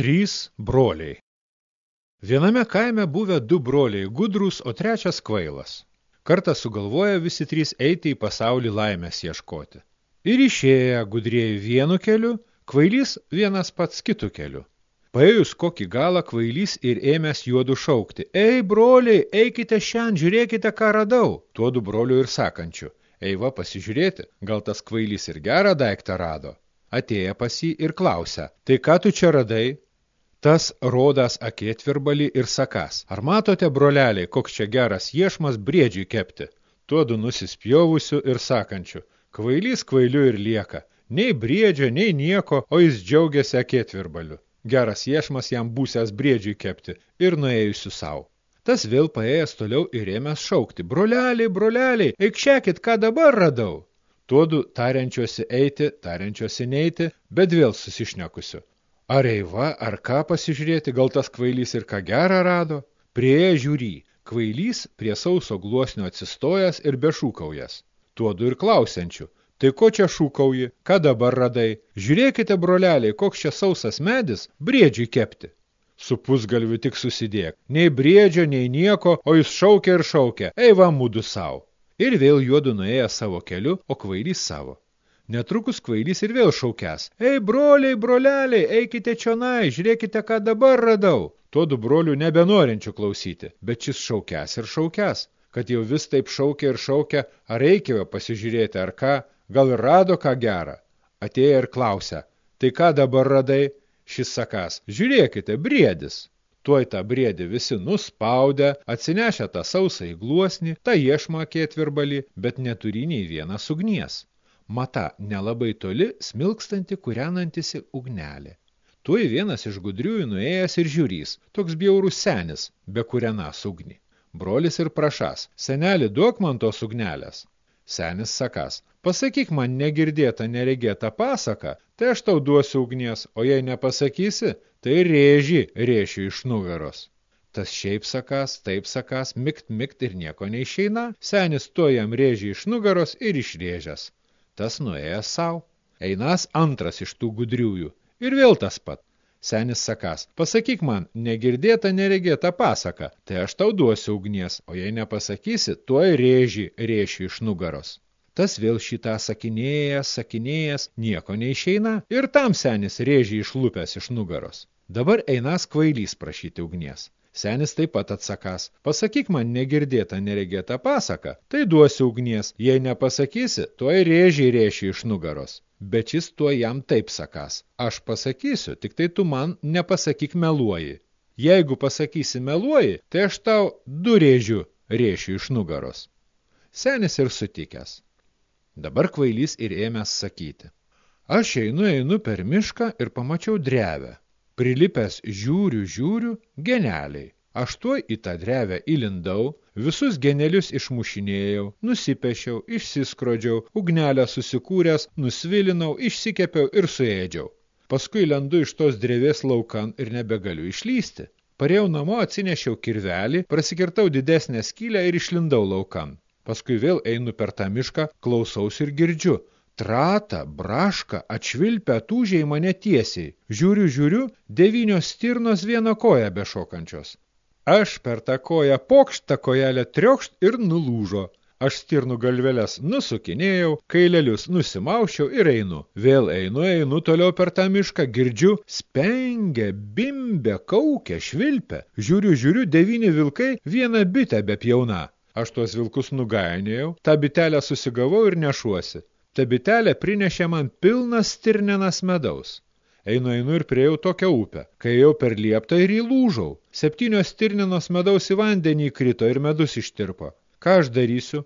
Trys broliai Viename kaime buvę du broliai gudrus, o trečias kvailas. Kartą sugalvoja visi trys eiti į pasaulį laimės ieškoti. Ir išėję gudrieji vienu keliu, kvailys vienas pats kitu keliu. Paėjus kokį galą kvailys ir ėmęs juodu šaukti. Ei, broliai, eikite šiandien, žiūrėkite, ką radau. Tuodu broliu ir sakančiu. Eiva pasižiūrėti, gal tas kvailys ir gerą daiktą rado. Atėję pas jį ir klausia. Tai ką tu čia radai? Tas rodas akėtvirbalį ir sakas. Ar matote, broleliai, koks čia geras iešmas briedžiui kepti? Tuodu nusispjovusiu ir sakančiu. Kvailys kvailiu ir lieka. Nei briedžio, nei nieko, o jis džiaugiasi akėtvirbaliu. Geras iešmas jam būsęs briedžiui kepti ir nuėjusiu savo. Tas vėl paėjęs toliau ir ėmęs šaukti. Broleliai, broleliai, eikšėkit, ką dabar radau. Tuodu tariančiuosi eiti, tariančiuosi neiti, bet vėl susišnekusiu. Ar eiva, ar ką pasižiūrėti, gal tas kvailys ir ką gerą rado? Prieė žiūry, kvailys prie sauso gluosnio atsistojęs ir bešūkaujas. Tuodu ir klausiančių, tai ko čia šūkauji, ką dabar radai? Žiūrėkite, broleliai, koks čia sausas medis, briedžiui kepti. Su pusgalviu tik susidėk, nei briedžio, nei nieko, o jis šaukia ir šaukia, eiva mūdu savo. Ir vėl juodu nuėjo savo keliu, o kvailys savo. Netrukus kvailys ir vėl šaukęs. Ei, broliai, broleliai, eikite čionai, žiūrėkite, ką dabar radau. Tuodu brolių nebenorinčių klausyti, bet šis šaukęs ir šaukęs, kad jau vis taip šaukia ir šaukia, ar reikėjo pasižiūrėti, ar ką, gal ir rado ką gerą. Atėjo ir klausia, tai ką dabar radai? Šis sakas, žiūrėkite, briedis. Tuoj tą briedį visi nuspaudę, atsinešę tą sausą į gluosnį, tą iešmą ketvirbalį, bet neturi nei vienas ugnies mata nelabai toli smilkstanti kūrenantisi ugnelė. Tuoj vienas iš gudriųjų nuėjęs ir žiūrys, toks bjaurus senis, be kurianas ugnį. Brolis ir prašas, seneli, duok man tos ugnelės. Senis sakas, pasakyk man negirdėtą, neregėtą pasaką, tai aš tau duosiu ugnies, o jei nepasakysi, tai rėži rėšiu iš nugaros. Tas šiaip sakas, taip sakas, mikt, mikt ir nieko neišeina, senis to jam rėži iš nugaros ir išrėžęs. Tas nuėjęs savo, einas antras iš tų gudriųjų. Ir vėl tas pat. Senis sakas, pasakyk man, negirdėta, neregėta pasaka, tai aš tau duosiu ugnies, o jei nepasakysi, tuoj rėži rėši iš nugaros. Tas vėl šitą sakinėjęs, sakinėjęs, nieko neišeina ir tam senis rėži išlupęs iš nugaros. Dabar einas kvailys prašyti ugnies. Senis taip pat atsakas, pasakyk man negirdėtą neregėtą pasaką, tai duosiu ugnies, jei nepasakysi, tuoj rėžiai rėši iš nugaros. Bet šis tuo jam taip sakas, aš pasakysiu, tik tai tu man nepasakyk meluoji. Jeigu pasakysi meluoji, tai aš tau du rėžiu rėšiu iš nugaros. Senis ir sutikęs. Dabar kvailys ir ėmęs sakyti. Aš einu, einu per mišką ir pamačiau drevę. Prilipęs žiūriu, žiūriu, geneliai. Aš tuo į tą drevę įlindau, visus genelius išmušinėjau, nusipešiau, išsiskrodžiau, ugnelę susikūręs, nusvilinau, išsikepiau ir suėdžiau. Paskui lendu iš tos drevės laukan ir nebegaliu išlysti. Parėjau namo, atsinešiau kirvelį, prasikirtau didesnę skylę ir išlindau laukan. Paskui vėl einu per tą mišką, klausaus ir girdžiu. Trata, braška, atšvilpia, tūžiai mane tiesiai. Žiūriu, žiūriu, devynios stirnos vieną koją bešokančios. Aš per tą koją pokšt tą kojelę triokšt ir nulūžo. Aš stirnų galvelės nusukinėjau, kailelius nusimaušiau ir einu. Vėl einu, einu toliau per tą mišką, girdžiu, spengia, bimbia, kaukia, švilpia. Žiūriu, žiūriu, devyni vilkai vieną bitę be pjauna. Aš tuos vilkus nugainėjau, tą bitelę susigavau ir nešuosi. Ta bitelė prinešė man pilnas stirnenas medaus. Einu, einu ir priejau tokią upę. Kai jau per lieptą ir įlūžau. Septynios stirnenos medaus į vandenį įkrito ir medus ištirpo. Ką aš darysiu?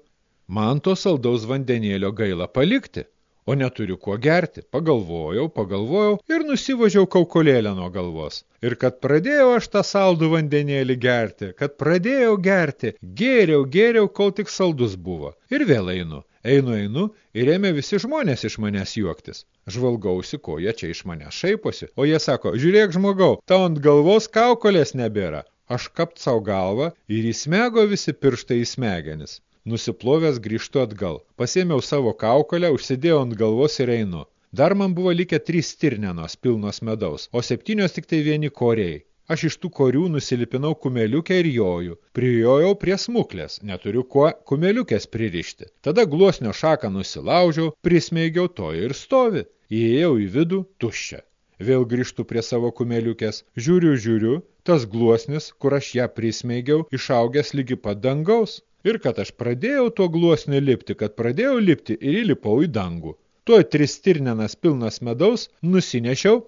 Man to saldaus vandenėlio gaila palikti, o neturiu kuo gerti. Pagalvojau, pagalvojau ir nusivažiau kaukolėlę nuo galvos. Ir kad pradėjau aš tą saldų vandenėlį gerti, kad pradėjau gerti, gėriau, gėriau, kol tik saldus buvo. Ir vėl einu. Einu, einu ir ėmė visi žmonės iš manęs juoktis. Žvalgausi, ko jie čia iš manęs šaiposi, o jie sako, žiūrėk žmogau, tau ant galvos kaukolės nebėra. Aš kapt savo galvą ir įsmego visi pirštai į smegenis. Nusiplovęs grįžtu atgal. Pasėmiau savo kaukolę, užsidėjau ant galvos ir einu. Dar man buvo likę trys stirnenos pilnos medaus, o septynios tik tai vieni koriai. Aš iš tų korių nusilipinau kumeliukę ir joju. Prijojau prie smuklės, neturiu kuo kumeliukės pririšti. Tada gluosnio šaką nusilaužiau, prismeigiau to ir stovi. Įėjau į vidų, tuščia. Vėl grįžtu prie savo kumeliukės, žiūriu, žiūriu, tas gluosnis, kur aš ją prismeigiau, išaugęs lygi pat dangaus. Ir kad aš pradėjau tuo gluosniu lipti, kad pradėjau lipti ir įlipau į dangų. Tuo tris stirnenas pilnas medaus nusinešiau,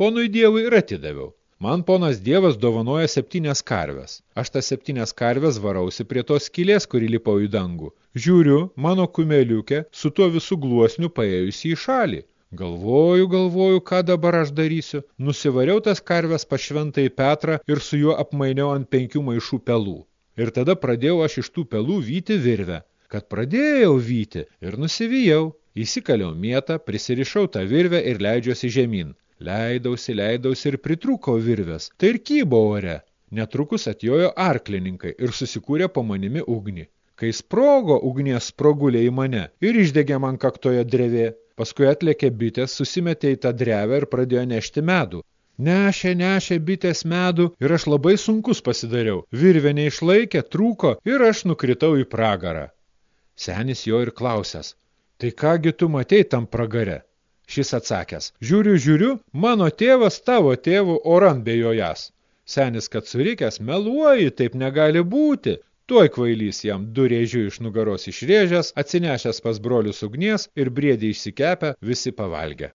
ponui dievui ir atidaviau. Man ponas dievas dovanoja septynias karves. Aš tas septynias karves varausi prie tos skylės, kuri lipau į dangų. Žiūriu, mano kumeliukė su tuo visų gluosniu paėjusi į šalį. Galvoju, galvoju, ką dabar aš darysiu. Nusivariau tas karves pas šventai Petrą ir su juo apmainiau ant penkių maišų pelų. Ir tada pradėjau aš iš tų pelų vyti virvę. Kad pradėjau vyti ir nusivijau. Įsikaliau mietą, prisirišau tą virvę ir leidžiuosi žemyn. Leidausi, leidausi ir pritrūkau virvės, tai ir kybo ore. Netrukus atjojo arklininkai ir susikūrė po manimi ugnį. Kai sprogo ugnies sprogulė į mane ir išdegė man kaktoje drevė, paskui atlėkė bitės, susimetė į tą drevę ir pradėjo nešti medų. Nešė, nešė bitės medų ir aš labai sunkus pasidariau. Virvė neišlaikė, trūko ir aš nukritau į pragarą. Senis jo ir klausęs, tai kągi tu matei tam pragare? Šis atsakęs, žiūriu, žiūriu, mano tėvas tavo tėvų oran bejojas. Senis, kad surikęs, meluoji, taip negali būti. Tuoj kvailys jam du rėžių iš nugaros išrėžęs, atsinešęs pas brolius ugnies ir briedį išsikepę, visi pavalgė.